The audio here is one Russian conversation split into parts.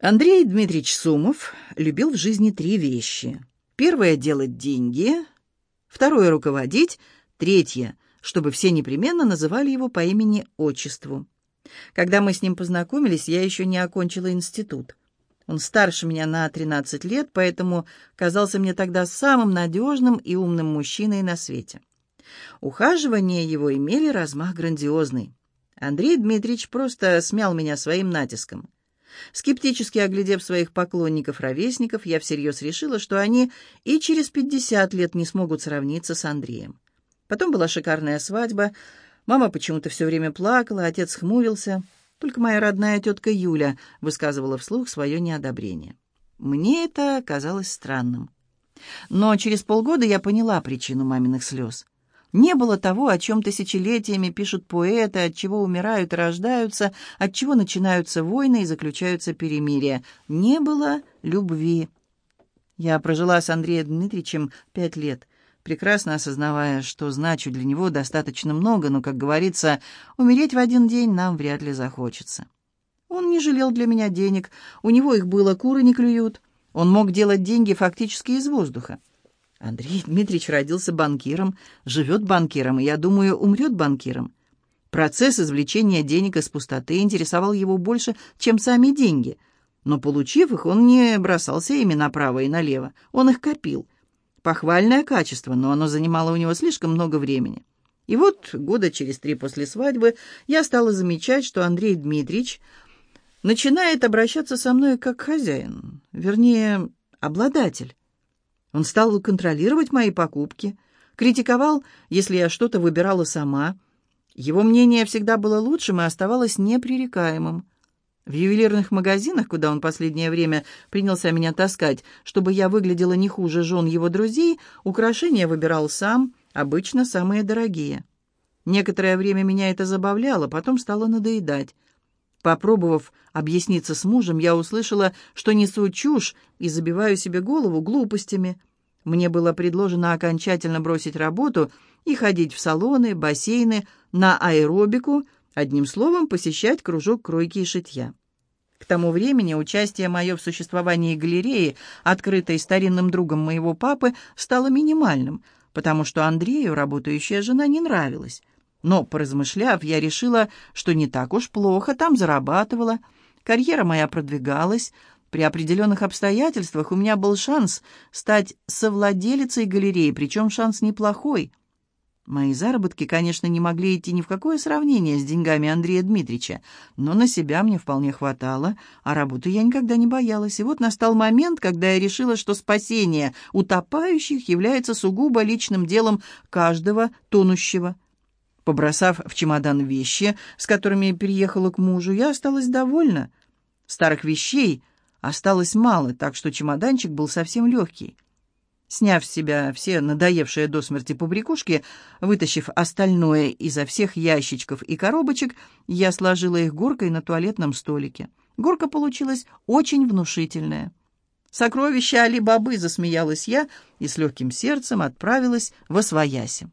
Андрей Дмитриевич Сумов любил в жизни три вещи. Первое — делать деньги, второе — руководить, третье — чтобы все непременно называли его по имени-отчеству. Когда мы с ним познакомились, я еще не окончила институт. Он старше меня на 13 лет, поэтому казался мне тогда самым надежным и умным мужчиной на свете. Ухаживания его имели размах грандиозный. Андрей Дмитриевич просто смял меня своим натиском. Скептически оглядев своих поклонников-ровесников, я всерьез решила, что они и через 50 лет не смогут сравниться с Андреем. Потом была шикарная свадьба. Мама почему-то все время плакала, отец хмурился. Только моя родная тетка Юля высказывала вслух свое неодобрение. Мне это казалось странным. Но через полгода я поняла причину маминых слез. Не было того, о чем тысячелетиями пишут поэты, от чего умирают и рождаются, от чего начинаются войны и заключаются перемирия. Не было любви. Я прожила с Андреем Дмитриевичем пять лет, прекрасно осознавая, что значу для него достаточно много, но, как говорится, умереть в один день нам вряд ли захочется. Он не жалел для меня денег, у него их было, куры не клюют. Он мог делать деньги фактически из воздуха. Андрей Дмитриевич родился банкиром, живет банкиром и, я думаю, умрет банкиром. Процесс извлечения денег из пустоты интересовал его больше, чем сами деньги. Но, получив их, он не бросался ими направо и налево. Он их копил. Похвальное качество, но оно занимало у него слишком много времени. И вот года через три после свадьбы я стала замечать, что Андрей Дмитриевич начинает обращаться со мной как хозяин, вернее, обладатель. Он стал контролировать мои покупки, критиковал, если я что-то выбирала сама. Его мнение всегда было лучшим и оставалось непререкаемым. В ювелирных магазинах, куда он последнее время принялся меня таскать, чтобы я выглядела не хуже жен его друзей, украшения выбирал сам, обычно самые дорогие. Некоторое время меня это забавляло, потом стало надоедать. Попробовав объясниться с мужем, я услышала, что несу чушь и забиваю себе голову глупостями. Мне было предложено окончательно бросить работу и ходить в салоны, бассейны, на аэробику, одним словом, посещать кружок кройки и шитья. К тому времени участие мое в существовании галереи, открытой старинным другом моего папы, стало минимальным, потому что Андрею работающая жена не нравилась. Но, поразмышляв, я решила, что не так уж плохо, там зарабатывала. Карьера моя продвигалась. При определенных обстоятельствах у меня был шанс стать совладелицей галереи, причем шанс неплохой. Мои заработки, конечно, не могли идти ни в какое сравнение с деньгами Андрея Дмитриевича, но на себя мне вполне хватало, а работы я никогда не боялась. И вот настал момент, когда я решила, что спасение утопающих является сугубо личным делом каждого тонущего. Побросав в чемодан вещи, с которыми переехала к мужу, я осталась довольна. Старых вещей осталось мало, так что чемоданчик был совсем легкий. Сняв с себя все надоевшие до смерти побрякушки, вытащив остальное изо всех ящичков и коробочек, я сложила их горкой на туалетном столике. Горка получилась очень внушительная. «Сокровища Али-Бабы!» — засмеялась я и с легким сердцем отправилась в Освояси.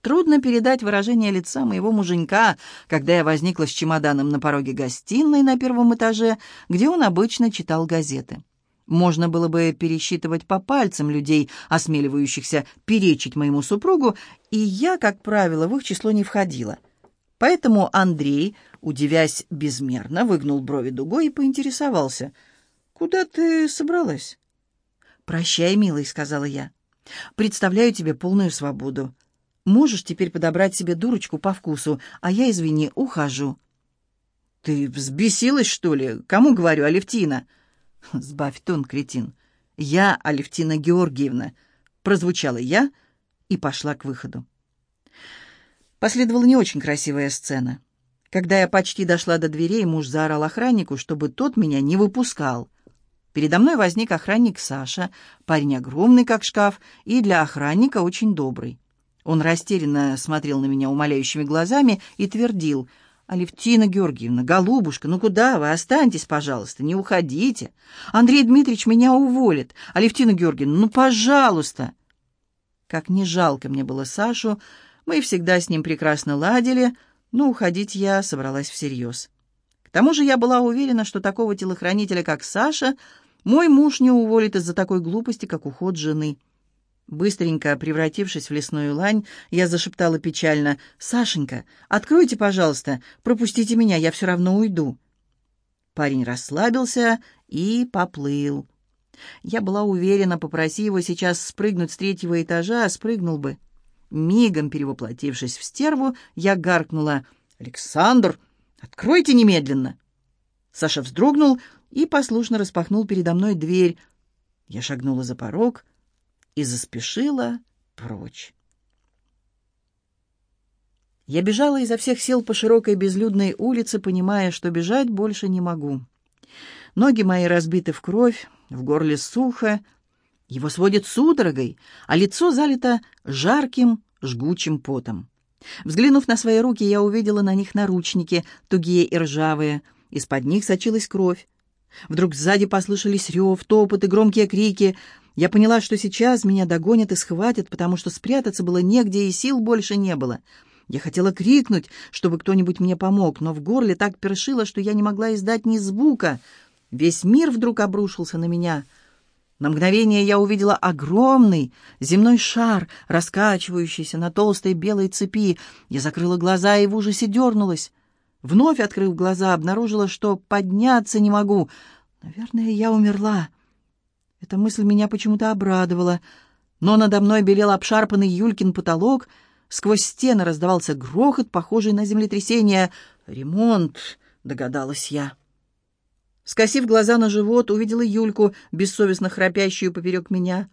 Трудно передать выражение лица моего муженька, когда я возникла с чемоданом на пороге гостиной на первом этаже, где он обычно читал газеты. Можно было бы пересчитывать по пальцам людей, осмеливающихся перечить моему супругу, и я, как правило, в их число не входила. Поэтому Андрей, удивясь безмерно, выгнул брови дугой и поинтересовался. «Куда ты собралась?» «Прощай, милый», — сказала я. «Представляю тебе полную свободу. Можешь теперь подобрать себе дурочку по вкусу, а я, извини, ухожу». «Ты взбесилась, что ли? Кому говорю, Алевтина?» «Сбавь тон, кретин. Я Алевтина Георгиевна», — прозвучала я и пошла к выходу. Последовала не очень красивая сцена. Когда я почти дошла до дверей, муж заорал охраннику, чтобы тот меня не выпускал. Передо мной возник охранник Саша, парень огромный, как шкаф, и для охранника очень добрый. Он растерянно смотрел на меня умоляющими глазами и твердил, «Алевтина Георгиевна, голубушка, ну куда вы? Останьтесь, пожалуйста, не уходите. Андрей Дмитриевич меня уволит. Алевтина Георгиевна, ну, пожалуйста!» Как не жалко мне было Сашу, мы всегда с ним прекрасно ладили, но уходить я собралась всерьез. К тому же я была уверена, что такого телохранителя, как Саша, мой муж не уволит из-за такой глупости, как уход жены. Быстренько превратившись в лесную лань, я зашептала печально, «Сашенька, откройте, пожалуйста, пропустите меня, я все равно уйду». Парень расслабился и поплыл. Я была уверена, попроси его сейчас спрыгнуть с третьего этажа, а спрыгнул бы. Мигом перевоплотившись в стерву, я гаркнула, «Александр, откройте немедленно!» Саша вздрогнул и послушно распахнул передо мной дверь. Я шагнула за порог — и заспешила прочь. Я бежала изо всех сил по широкой безлюдной улице, понимая, что бежать больше не могу. Ноги мои разбиты в кровь, в горле сухо, его сводит судорогой, а лицо залито жарким, жгучим потом. Взглянув на свои руки, я увидела на них наручники, тугие и ржавые. Из-под них сочилась кровь. Вдруг сзади послышались рев, топот и громкие крики — я поняла, что сейчас меня догонят и схватят, потому что спрятаться было негде и сил больше не было. Я хотела крикнуть, чтобы кто-нибудь мне помог, но в горле так першило, что я не могла издать ни звука. Весь мир вдруг обрушился на меня. На мгновение я увидела огромный земной шар, раскачивающийся на толстой белой цепи. Я закрыла глаза и в ужасе дернулась. Вновь открыв глаза, обнаружила, что подняться не могу. Наверное, я умерла. Эта мысль меня почему-то обрадовала, но надо мной белел обшарпанный Юлькин потолок, сквозь стены раздавался грохот, похожий на землетрясение. «Ремонт», — догадалась я. Скосив глаза на живот, увидела Юльку, бессовестно храпящую поперек меня.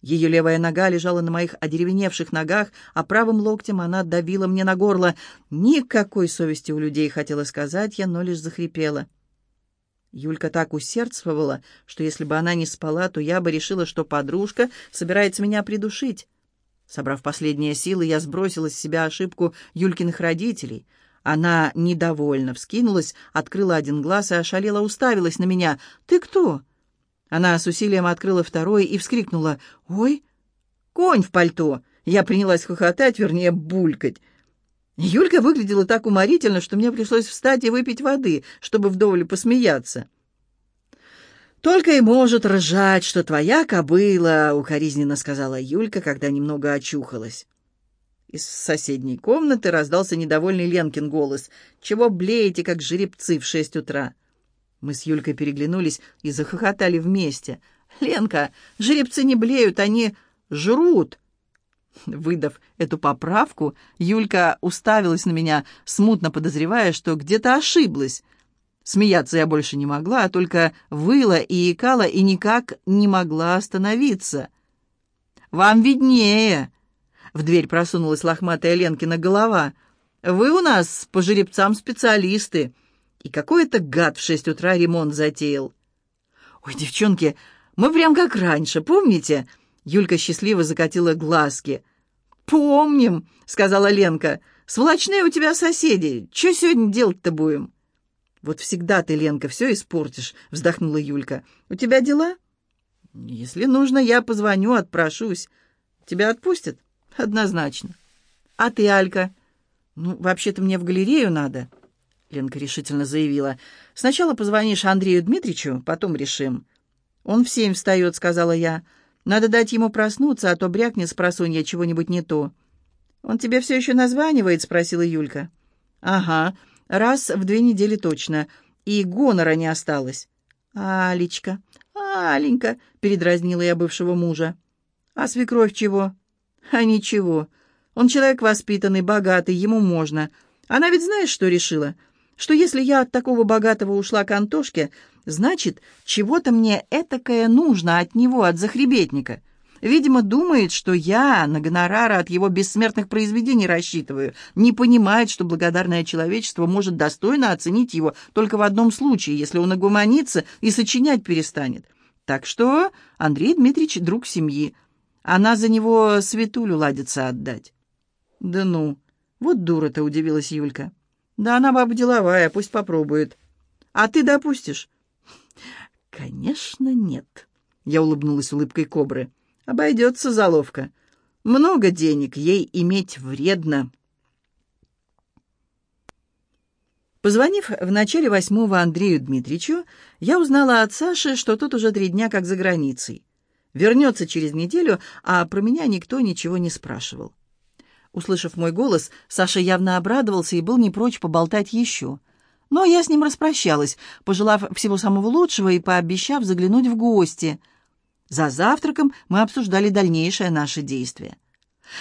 Ее левая нога лежала на моих одеревеневших ногах, а правым локтем она давила мне на горло. Никакой совести у людей, хотела сказать я, но лишь захрипела. Юлька так усердствовала, что если бы она не спала, то я бы решила, что подружка собирается меня придушить. Собрав последние силы, я сбросила с себя ошибку Юлькиных родителей. Она недовольно вскинулась, открыла один глаз и ошалела уставилась на меня. «Ты кто?» Она с усилием открыла второй и вскрикнула. «Ой, конь в пальто!» Я принялась хохотать, вернее, булькать. Юлька выглядела так уморительно, что мне пришлось встать и выпить воды, чтобы вдоволь посмеяться. «Только и может ржать, что твоя кобыла», — укоризненно сказала Юлька, когда немного очухалась. Из соседней комнаты раздался недовольный Ленкин голос. «Чего блеете, как жеребцы в шесть утра?» Мы с Юлькой переглянулись и захохотали вместе. «Ленка, жеребцы не блеют, они жрут!» Выдав эту поправку, Юлька уставилась на меня, смутно подозревая, что где-то ошиблась. Смеяться я больше не могла, а только выла и икала и никак не могла остановиться. «Вам виднее!» В дверь просунулась лохматая Ленкина голова. «Вы у нас по жеребцам специалисты. И какой-то гад в шесть утра ремонт затеял». «Ой, девчонки, мы прям как раньше, помните?» Юлька счастливо закатила глазки. «Помним», — сказала Ленка. «Сволочные у тебя соседи. Что сегодня делать-то будем?» «Вот всегда ты, Ленка, все испортишь», — вздохнула Юлька. «У тебя дела?» «Если нужно, я позвоню, отпрошусь. Тебя отпустят?» «Однозначно». «А ты, Алька?» «Ну, вообще-то мне в галерею надо», — Ленка решительно заявила. «Сначала позвонишь Андрею Дмитриевичу, потом решим». «Он в семь встает», — сказала я. Надо дать ему проснуться, а то брякнет с просонья чего-нибудь не то». «Он тебе все еще названивает?» — спросила Юлька. «Ага, раз в две недели точно. И гонора не осталось». «Алечка, Аленька!» — передразнила я бывшего мужа. «А свекровь чего?» «А ничего. Он человек воспитанный, богатый, ему можно. Она ведь знаешь, что решила? Что если я от такого богатого ушла к Антошке, Значит, чего-то мне этакое нужно от него, от захребетника. Видимо, думает, что я на гонорары от его бессмертных произведений рассчитываю. Не понимает, что благодарное человечество может достойно оценить его только в одном случае, если он огуманится и сочинять перестанет. Так что Андрей Дмитриевич друг семьи. Она за него светулю ладится отдать. Да ну, вот дура-то, удивилась Юлька. Да она баба деловая, пусть попробует. А ты допустишь? «Конечно, нет», — я улыбнулась улыбкой кобры. «Обойдется заловка. Много денег ей иметь вредно». Позвонив в начале восьмого Андрею Дмитриевичу, я узнала от Саши, что тот уже три дня как за границей. Вернется через неделю, а про меня никто ничего не спрашивал. Услышав мой голос, Саша явно обрадовался и был не прочь поболтать еще. Но я с ним распрощалась, пожелав всего самого лучшего и пообещав заглянуть в гости. За завтраком мы обсуждали дальнейшее наше действие.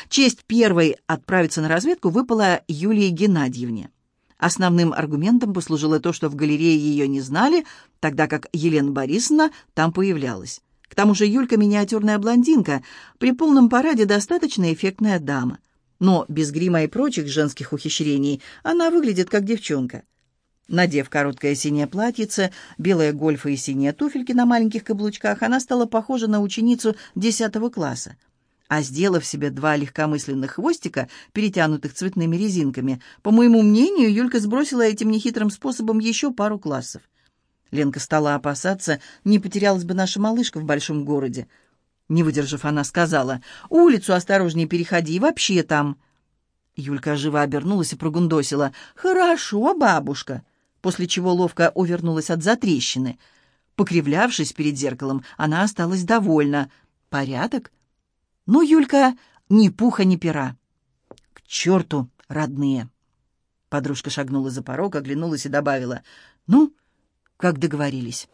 Честь первой отправиться на разведку выпала Юлии Геннадьевне. Основным аргументом послужило то, что в галерее ее не знали, тогда как Елена Борисовна там появлялась. К тому же Юлька миниатюрная блондинка, при полном параде достаточно эффектная дама. Но без грима и прочих женских ухищрений она выглядит как девчонка. Надев короткое синее платьице, белые гольфы и синие туфельки на маленьких каблучках, она стала похожа на ученицу 10 класса. А сделав себе два легкомысленных хвостика, перетянутых цветными резинками, по моему мнению, Юлька сбросила этим нехитрым способом еще пару классов. Ленка стала опасаться, не потерялась бы наша малышка в большом городе. Не выдержав, она сказала, «Улицу осторожнее переходи, вообще там». Юлька живо обернулась и прогундосила, «Хорошо, бабушка», после чего ловко увернулась от затрещины. Покривлявшись перед зеркалом, она осталась довольна. «Порядок?» «Ну, Юлька, ни пуха, ни пера». «К черту, родные!» Подружка шагнула за порог, оглянулась и добавила, «Ну, как договорились.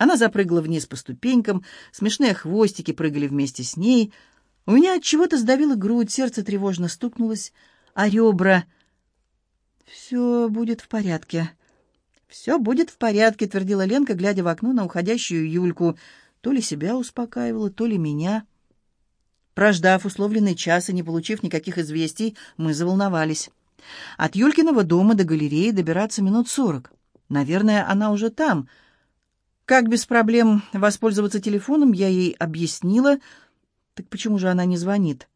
Она запрыгала вниз по ступенькам, смешные хвостики прыгали вместе с ней. У меня от чего-то сдавило грудь, сердце тревожно стукнулось, а ребра... «Все будет в порядке». «Все будет в порядке», — твердила Ленка, глядя в окно на уходящую Юльку. То ли себя успокаивала, то ли меня. Прождав условленный час и не получив никаких известий, мы заволновались. От Юлькиного дома до галереи добираться минут сорок. Наверное, она уже там. Как без проблем воспользоваться телефоном, я ей объяснила. Так почему же она не звонит?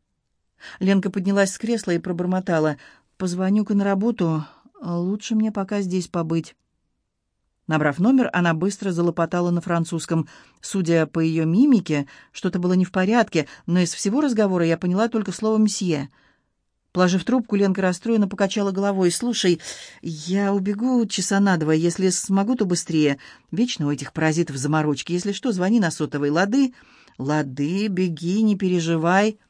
Ленка поднялась с кресла и пробормотала. «Позвоню-ка на работу. Лучше мне пока здесь побыть». Набрав номер, она быстро залопотала на французском. Судя по ее мимике, что-то было не в порядке, но из всего разговора я поняла только слово «мсье». Положив трубку, Ленка расстроенно покачала головой. «Слушай, я убегу часа на два. Если смогу, то быстрее. Вечно у этих паразитов заморочки. Если что, звони на сотовой. Лады?» «Лады, беги, не переживай».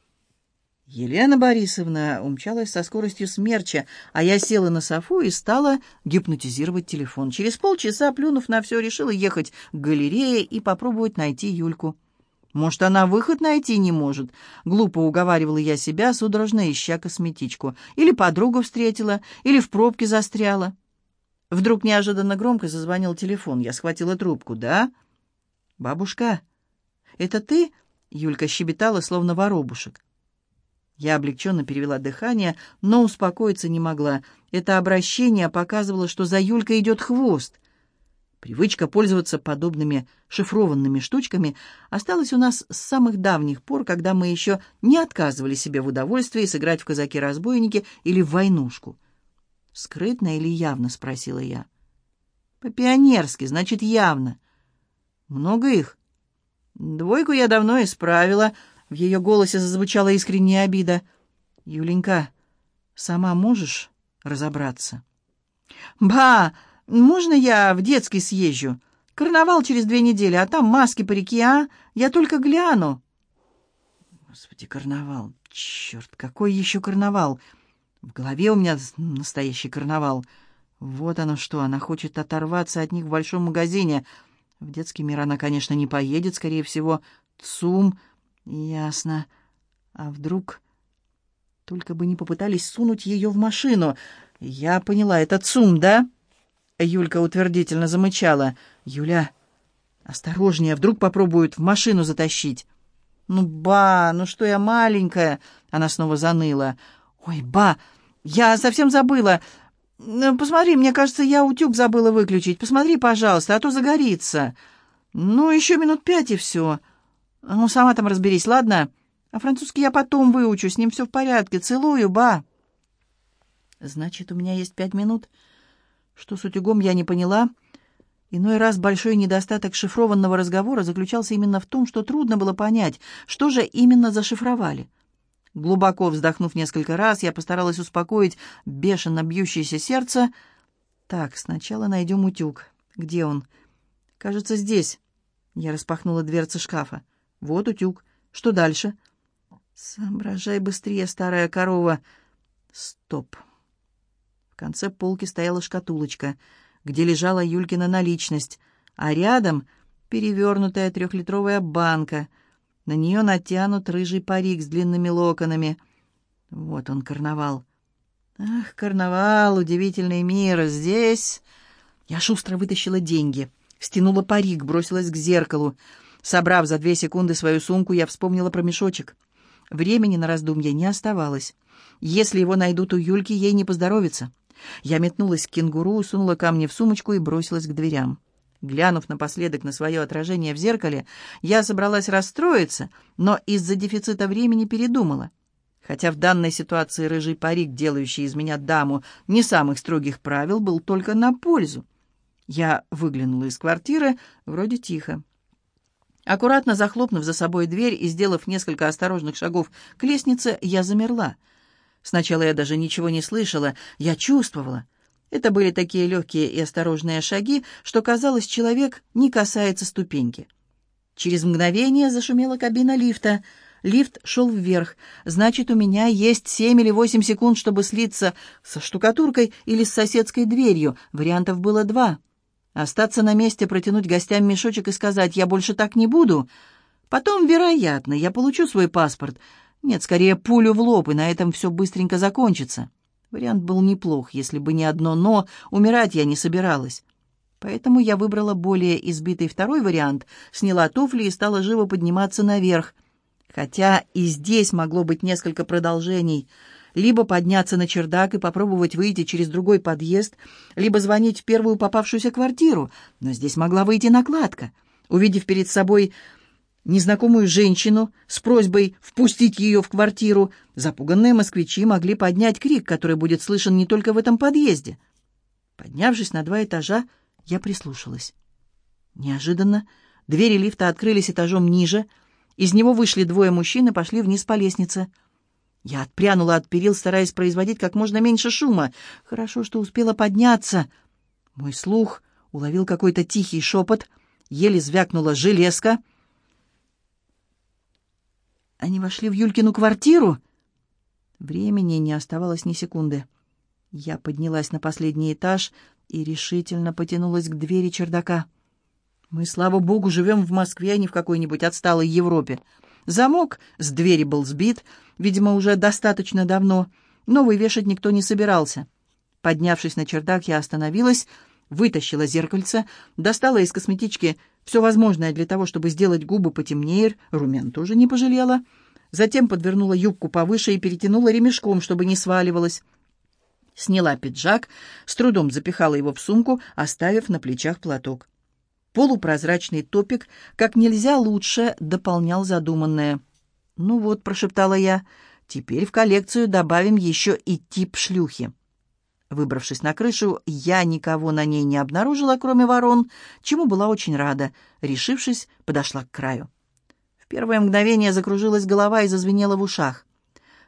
Елена Борисовна умчалась со скоростью смерча, а я села на софу и стала гипнотизировать телефон. Через полчаса, плюнув на все, решила ехать к галерее и попробовать найти Юльку. Может, она выход найти не может? Глупо уговаривала я себя, судорожно ища косметичку. Или подругу встретила, или в пробке застряла. Вдруг неожиданно громко зазвонил телефон. Я схватила трубку. «Да?» «Бабушка, это ты?» Юлька щебетала, словно воробушек. Я облегченно перевела дыхание, но успокоиться не могла. Это обращение показывало, что за Юлькой идет хвост. Привычка пользоваться подобными шифрованными штучками осталась у нас с самых давних пор, когда мы еще не отказывали себе в удовольствии сыграть в казаки-разбойники или в войнушку. «Скрытно или явно?» — спросила я. «По-пионерски, значит, явно». «Много их?» «Двойку я давно исправила». В ее голосе зазвучала искренняя обида. «Юленька, сама можешь разобраться?» «Ба!» Можно я в детский съезжу? Карнавал через две недели, а там маски, парики, а? Я только гляну». «Господи, карнавал! Черт, какой еще карнавал! В голове у меня настоящий карнавал. Вот оно что, она хочет оторваться от них в большом магазине. В детский мир она, конечно, не поедет, скорее всего. ЦУМ, ясно. А вдруг... Только бы не попытались сунуть ее в машину. Я поняла, это ЦУМ, да?» Юлька утвердительно замычала. «Юля, осторожнее, вдруг попробуют в машину затащить». «Ну, ба, ну что я маленькая!» Она снова заныла. «Ой, ба, я совсем забыла. Ну, посмотри, мне кажется, я утюг забыла выключить. Посмотри, пожалуйста, а то загорится. Ну, еще минут пять и все. Ну, сама там разберись, ладно? А французский я потом выучу, с ним все в порядке. Целую, ба». «Значит, у меня есть пять минут?» Что с утюгом, я не поняла. Иной раз большой недостаток шифрованного разговора заключался именно в том, что трудно было понять, что же именно зашифровали. Глубоко вздохнув несколько раз, я постаралась успокоить бешено бьющееся сердце. Так, сначала найдем утюг. Где он? Кажется, здесь. Я распахнула дверцы шкафа. Вот утюг. Что дальше? Соображай быстрее, старая корова. Стоп. В конце полки стояла шкатулочка, где лежала Юлькина наличность, а рядом перевернутая трехлитровая банка. На нее натянут рыжий парик с длинными локонами. Вот он, карнавал. Ах, карнавал, удивительный мир. Здесь... Я шустро вытащила деньги, стянула парик, бросилась к зеркалу. Собрав за две секунды свою сумку, я вспомнила про мешочек. Времени на раздумья не оставалось. Если его найдут у Юльки, ей не поздоровится. Я метнулась к кенгуру, сунула камни в сумочку и бросилась к дверям. Глянув напоследок на свое отражение в зеркале, я собралась расстроиться, но из-за дефицита времени передумала. Хотя в данной ситуации рыжий парик, делающий из меня даму не самых строгих правил, был только на пользу. Я выглянула из квартиры, вроде тихо. Аккуратно захлопнув за собой дверь и сделав несколько осторожных шагов к лестнице, я замерла. Сначала я даже ничего не слышала, я чувствовала. Это были такие легкие и осторожные шаги, что, казалось, человек не касается ступеньки. Через мгновение зашумела кабина лифта. Лифт шел вверх. Значит, у меня есть семь или восемь секунд, чтобы слиться со штукатуркой или с соседской дверью. Вариантов было два. Остаться на месте, протянуть гостям мешочек и сказать «я больше так не буду». Потом, вероятно, я получу свой паспорт. Нет, скорее пулю в лоб, и на этом все быстренько закончится. Вариант был неплох, если бы не одно «но», умирать я не собиралась. Поэтому я выбрала более избитый второй вариант, сняла туфли и стала живо подниматься наверх. Хотя и здесь могло быть несколько продолжений — либо подняться на чердак и попробовать выйти через другой подъезд, либо звонить в первую попавшуюся квартиру. Но здесь могла выйти накладка. Увидев перед собой незнакомую женщину с просьбой впустить ее в квартиру, запуганные москвичи могли поднять крик, который будет слышен не только в этом подъезде. Поднявшись на два этажа, я прислушалась. Неожиданно двери лифта открылись этажом ниже, из него вышли двое мужчин и пошли вниз по лестнице — я отпрянула от перил, стараясь производить как можно меньше шума. Хорошо, что успела подняться. Мой слух уловил какой-то тихий шепот. Еле звякнула железка. Они вошли в Юлькину квартиру. Времени не оставалось ни секунды. Я поднялась на последний этаж и решительно потянулась к двери чердака. Мы, слава богу, живем в Москве, а не в какой-нибудь отсталой Европе. Замок с двери был сбит, видимо, уже достаточно давно. Новый вешать никто не собирался. Поднявшись на чердак, я остановилась, вытащила зеркальце, достала из косметички все возможное для того, чтобы сделать губы потемнее, румян тоже не пожалела. Затем подвернула юбку повыше и перетянула ремешком, чтобы не сваливалась. Сняла пиджак, с трудом запихала его в сумку, оставив на плечах платок. Полупрозрачный топик как нельзя лучше дополнял задуманное. «Ну вот», — прошептала я, — «теперь в коллекцию добавим еще и тип шлюхи». Выбравшись на крышу, я никого на ней не обнаружила, кроме ворон, чему была очень рада. Решившись, подошла к краю. В первое мгновение закружилась голова и зазвенела в ушах.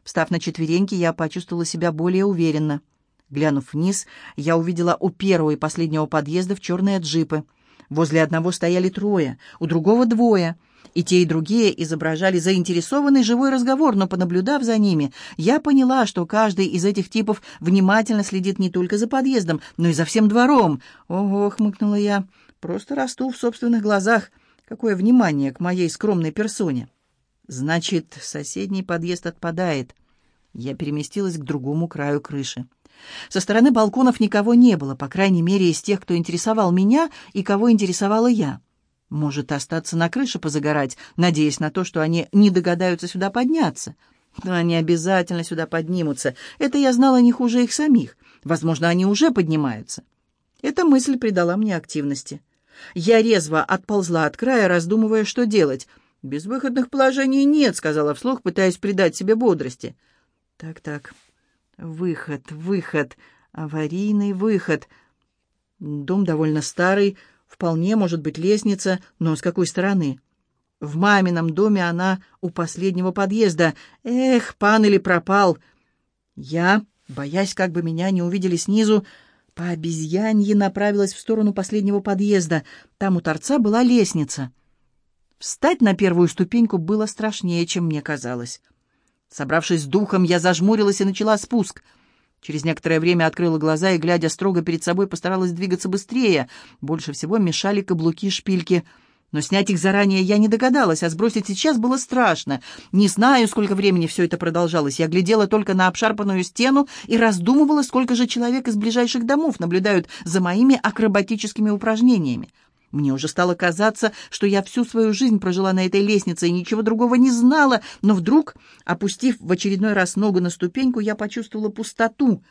Встав на четвереньки, я почувствовала себя более уверенно. Глянув вниз, я увидела у первого и последнего подъезда в черные джипы — Возле одного стояли трое, у другого двое. И те, и другие изображали заинтересованный живой разговор, но, понаблюдав за ними, я поняла, что каждый из этих типов внимательно следит не только за подъездом, но и за всем двором. «Ого!» — хмыкнула я. «Просто расту в собственных глазах. Какое внимание к моей скромной персоне!» «Значит, соседний подъезд отпадает». Я переместилась к другому краю крыши. Со стороны балконов никого не было, по крайней мере, из тех, кто интересовал меня и кого интересовала я. Может, остаться на крыше позагорать, надеясь на то, что они не догадаются сюда подняться. Но они обязательно сюда поднимутся. Это я знала не хуже их самих. Возможно, они уже поднимаются. Эта мысль придала мне активности. Я резво отползла от края, раздумывая, что делать. «Безвыходных положений нет», — сказала вслух, пытаясь придать себе бодрости. «Так-так, Выход, выход, аварийный выход. Дом довольно старый, вполне может быть лестница, но с какой стороны? В мамином доме она у последнего подъезда. Эх, пан или пропал. Я, боясь, как бы меня не увидели снизу, По обезьянье направилась в сторону последнего подъезда. Там у торца была лестница. Встать на первую ступеньку было страшнее, чем мне казалось. Собравшись с духом, я зажмурилась и начала спуск. Через некоторое время открыла глаза и, глядя строго перед собой, постаралась двигаться быстрее. Больше всего мешали каблуки шпильки — но снять их заранее я не догадалась, а сбросить сейчас было страшно. Не знаю, сколько времени все это продолжалось. Я глядела только на обшарпанную стену и раздумывала, сколько же человек из ближайших домов наблюдают за моими акробатическими упражнениями. Мне уже стало казаться, что я всю свою жизнь прожила на этой лестнице и ничего другого не знала, но вдруг, опустив в очередной раз ногу на ступеньку, я почувствовала пустоту.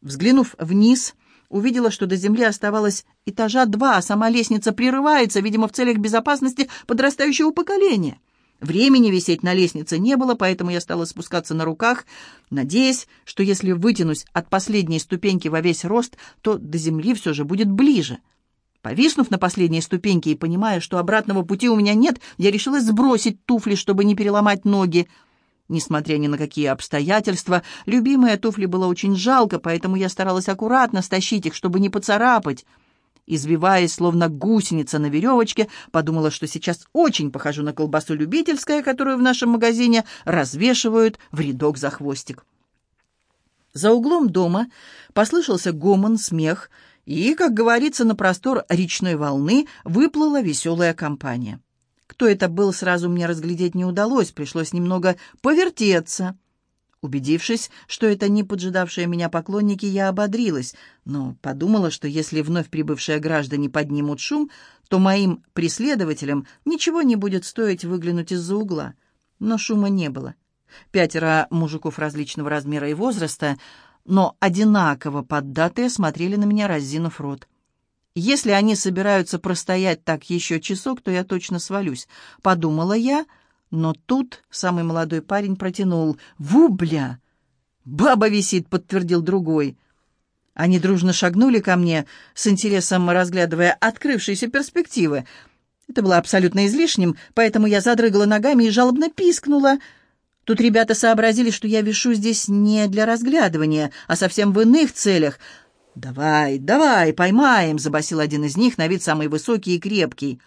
Взглянув вниз, увидела, что до земли оставалось этажа два, а сама лестница прерывается, видимо, в целях безопасности подрастающего поколения. Времени висеть на лестнице не было, поэтому я стала спускаться на руках, надеясь, что если вытянусь от последней ступеньки во весь рост, то до земли все же будет ближе. Повиснув на последней ступеньке и понимая, что обратного пути у меня нет, я решила сбросить туфли, чтобы не переломать ноги. Несмотря ни на какие обстоятельства, любимые туфли было очень жалко, поэтому я старалась аккуратно стащить их, чтобы не поцарапать. Извиваясь, словно гусеница на веревочке, подумала, что сейчас очень похожу на колбасу любительская, которую в нашем магазине развешивают в рядок за хвостик. За углом дома послышался гомон, смех, и, как говорится, на простор речной волны выплыла веселая компания. Кто это был, сразу мне разглядеть не удалось, пришлось немного повертеться. Убедившись, что это не поджидавшие меня поклонники, я ободрилась, но подумала, что если вновь прибывшие граждане поднимут шум, то моим преследователям ничего не будет стоить выглянуть из-за угла. Но шума не было. Пятеро мужиков различного размера и возраста, но одинаково поддатые, смотрели на меня, разинув рот. Если они собираются простоять так еще часок, то я точно свалюсь, подумала я, но тут самый молодой парень протянул «Вубля!» «Баба висит», — подтвердил другой. Они дружно шагнули ко мне, с интересом разглядывая открывшиеся перспективы. Это было абсолютно излишним, поэтому я задрыгала ногами и жалобно пискнула. Тут ребята сообразили, что я вишу здесь не для разглядывания, а совсем в иных целях — «Давай, давай, поймаем!» — забасил один из них, на вид самый высокий и крепкий.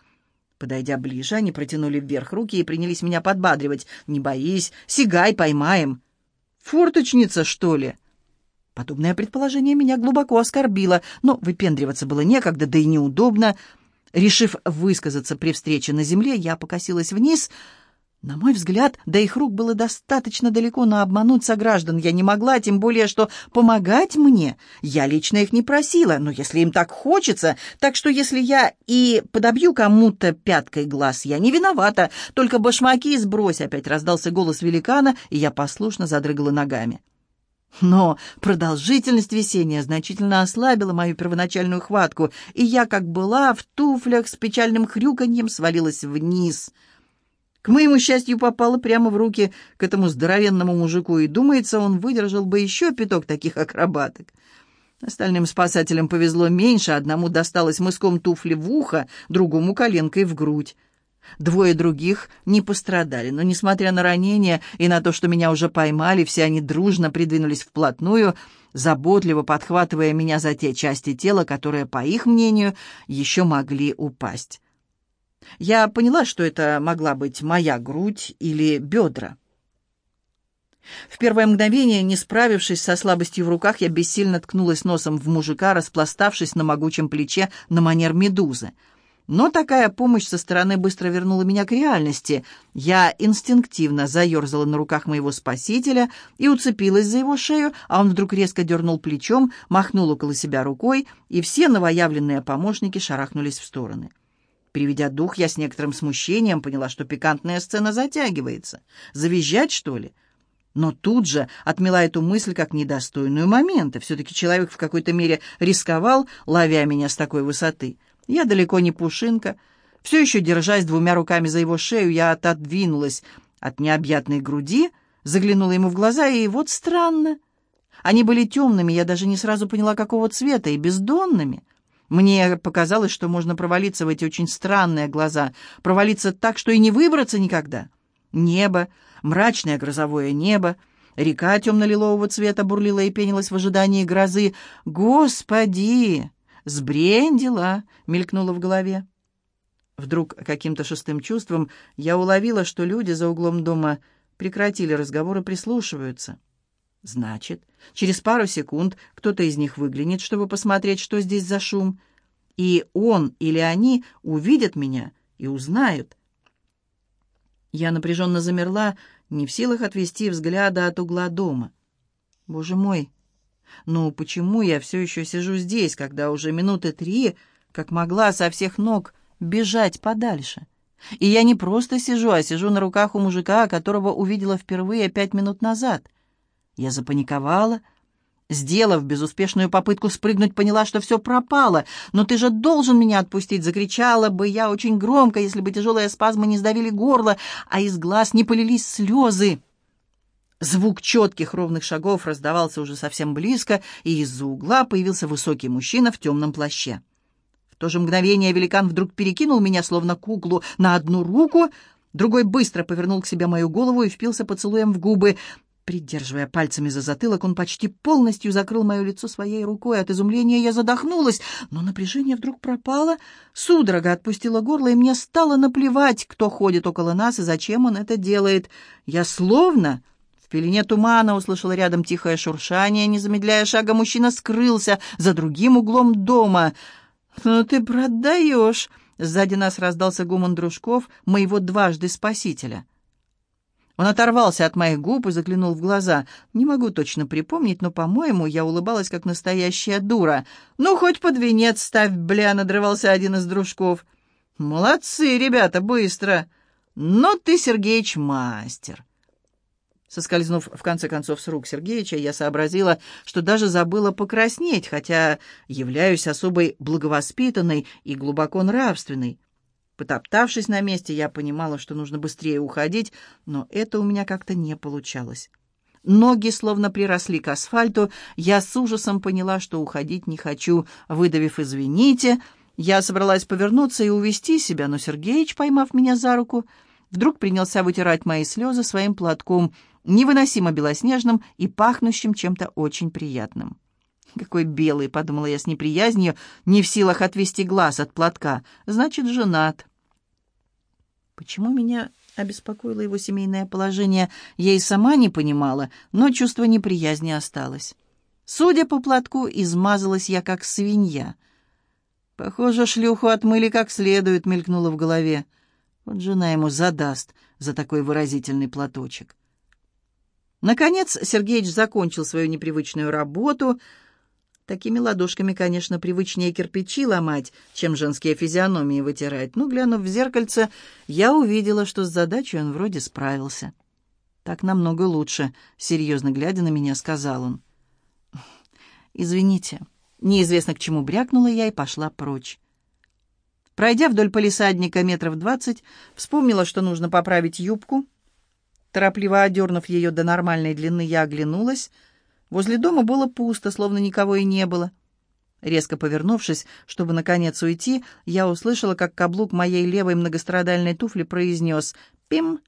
Подойдя ближе, они протянули вверх руки и принялись меня подбадривать. «Не боись, сигай, поймаем!» «Форточница, что ли?» Подобное предположение меня глубоко оскорбило, но выпендриваться было некогда, да и неудобно. Решив высказаться при встрече на земле, я покосилась вниз — на мой взгляд, до их рук было достаточно далеко, но обмануть сограждан я не могла, тем более, что помогать мне я лично их не просила, но если им так хочется, так что если я и подобью кому-то пяткой глаз, я не виновата, только башмаки сбрось, опять раздался голос великана, и я послушно задрыгала ногами. Но продолжительность весения значительно ослабила мою первоначальную хватку, и я, как была, в туфлях с печальным хрюканьем свалилась вниз — к моему счастью, попала прямо в руки к этому здоровенному мужику, и, думается, он выдержал бы еще пяток таких акробаток. Остальным спасателям повезло меньше, одному досталось мыском туфли в ухо, другому коленкой в грудь. Двое других не пострадали, но, несмотря на ранения и на то, что меня уже поймали, все они дружно придвинулись вплотную, заботливо подхватывая меня за те части тела, которые, по их мнению, еще могли упасть. Я поняла, что это могла быть моя грудь или бедра. В первое мгновение, не справившись со слабостью в руках, я бессильно ткнулась носом в мужика, распластавшись на могучем плече на манер медузы. Но такая помощь со стороны быстро вернула меня к реальности. Я инстинктивно заерзала на руках моего спасителя и уцепилась за его шею, а он вдруг резко дернул плечом, махнул около себя рукой, и все новоявленные помощники шарахнулись в стороны. Приведя дух, я с некоторым смущением поняла, что пикантная сцена затягивается. Завизжать, что ли? Но тут же отмела эту мысль как недостойную момента. Все-таки человек в какой-то мере рисковал, ловя меня с такой высоты. Я далеко не пушинка. Все еще, держась двумя руками за его шею, я отодвинулась от необъятной груди, заглянула ему в глаза, и вот странно. Они были темными, я даже не сразу поняла, какого цвета, и бездонными. Мне показалось, что можно провалиться в эти очень странные глаза, провалиться так, что и не выбраться никогда. Небо, мрачное грозовое небо, Река темно-лилового цвета бурлила и пенилась в ожидании грозы. «Господи! Сбрендила!» — мелькнуло в голове. Вдруг каким-то шестым чувством я уловила, что люди за углом дома прекратили разговор и прислушиваются. Значит, через пару секунд кто-то из них выглянет, чтобы посмотреть, что здесь за шум, и он или они увидят меня и узнают. Я напряженно замерла, не в силах отвести взгляда от угла дома. Боже мой, ну почему я все еще сижу здесь, когда уже минуты три, как могла со всех ног бежать подальше? И я не просто сижу, а сижу на руках у мужика, которого увидела впервые пять минут назад. Я запаниковала, Сделав безуспешную попытку спрыгнуть, поняла, что все пропало. «Но ты же должен меня отпустить!» — закричала бы я очень громко, если бы тяжелые спазмы не сдавили горло, а из глаз не полились слезы. Звук четких ровных шагов раздавался уже совсем близко, и из-за угла появился высокий мужчина в темном плаще. В то же мгновение великан вдруг перекинул меня, словно куклу, на одну руку, другой быстро повернул к себе мою голову и впился поцелуем в губы. Придерживая пальцами за затылок, он почти полностью закрыл мое лицо своей рукой. От изумления я задохнулась, но напряжение вдруг пропало. Судорога отпустила горло, и мне стало наплевать, кто ходит около нас и зачем он это делает. Я словно в пелене тумана услышала рядом тихое шуршание. Не замедляя шага, мужчина скрылся за другим углом дома. «Ну ты продаешь!» Сзади нас раздался гуман дружков, моего дважды спасителя. Он оторвался от моих губ и заглянул в глаза. Не могу точно припомнить, но, по-моему, я улыбалась, как настоящая дура. «Ну, хоть под венец ставь, бля!» — надрывался один из дружков. «Молодцы, ребята, быстро!» «Но ты, Сергеич, мастер!» Соскользнув, в конце концов, с рук Сергеича, я сообразила, что даже забыла покраснеть, хотя являюсь особой благовоспитанной и глубоко нравственной. Потоптавшись на месте, я понимала, что нужно быстрее уходить, но это у меня как-то не получалось. Ноги словно приросли к асфальту, я с ужасом поняла, что уходить не хочу. Выдавив «извините», я собралась повернуться и увести себя, но Сергеич, поймав меня за руку, вдруг принялся вытирать мои слезы своим платком, невыносимо белоснежным и пахнущим чем-то очень приятным. «Какой белый!» — подумала я с неприязнью, не в силах отвести глаз от платка. «Значит, женат». Почему меня обеспокоило его семейное положение, я и сама не понимала, но чувство неприязни осталось. Судя по платку, измазалась я как свинья. Похоже, шлюху отмыли как следует, мелькнуло в голове. Вот жена ему задаст за такой выразительный платочек. Наконец Сергеич закончил свою непривычную работу — Такими ладошками, конечно, привычнее кирпичи ломать, чем женские физиономии вытирать. Но, глянув в зеркальце, я увидела, что с задачей он вроде справился. «Так намного лучше», — серьезно глядя на меня, сказал он. «Извините». Неизвестно к чему брякнула я и пошла прочь. Пройдя вдоль полисадника метров двадцать, вспомнила, что нужно поправить юбку. Торопливо одернув ее до нормальной длины, я оглянулась — Возле дома было пусто, словно никого и не было. Резко повернувшись, чтобы наконец уйти, я услышала, как каблук моей левой многострадальной туфли произнес «пим»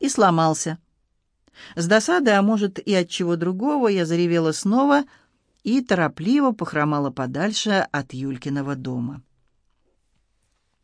и сломался. С досады, а может и от чего другого, я заревела снова и торопливо похромала подальше от Юлькиного дома.